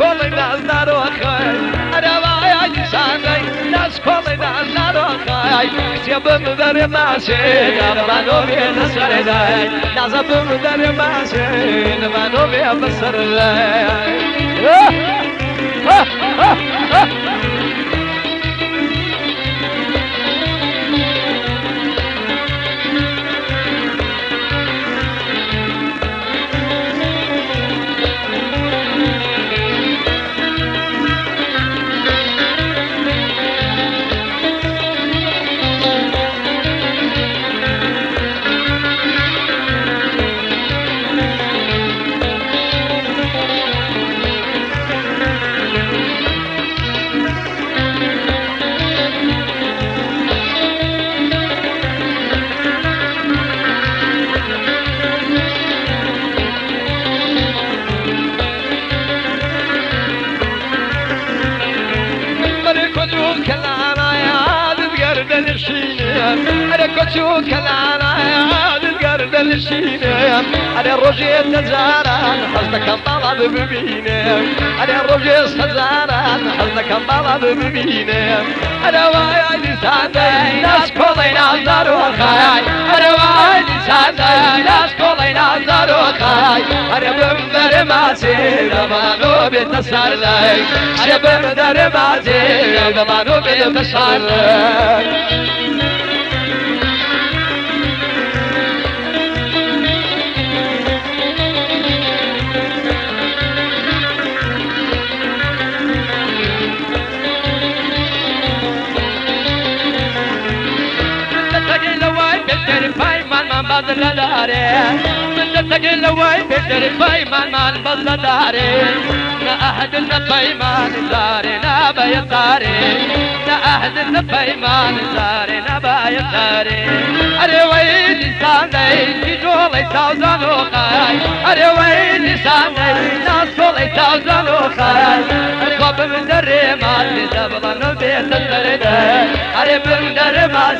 koly nas narochai Aravai sangai nas koly nas narochai Se bum dar mashe navanov nasarai Nas bum dar mashe navanov nasarai بەسەردای أنا كتشو كلانا نلقر دلشينا أنا رجيت نزارا حزنك طلب ببينا أنا رجيت نزارا حزنك طلب ببينا أنا وايا لساني ناس كلنا نظر وخاي أنا وايا لساني ناس كلنا نظر وخاي أنا بمدر ما سير ما نو بيتسار لك أنا بمدر ما سير ما نو بيتسار داري من تقل وين بشر فيمان مال بدل داري نا أحد الفيمان داري نا بيطاري نا أحد الفيمان داري نا بيطاري أري وين ساني جولي تاوزان وخاي أري وين ساني ناس جولي تاوزان وخاي من دري ما تزبط بيت الدردة أري من دري ما تزبط حال قلده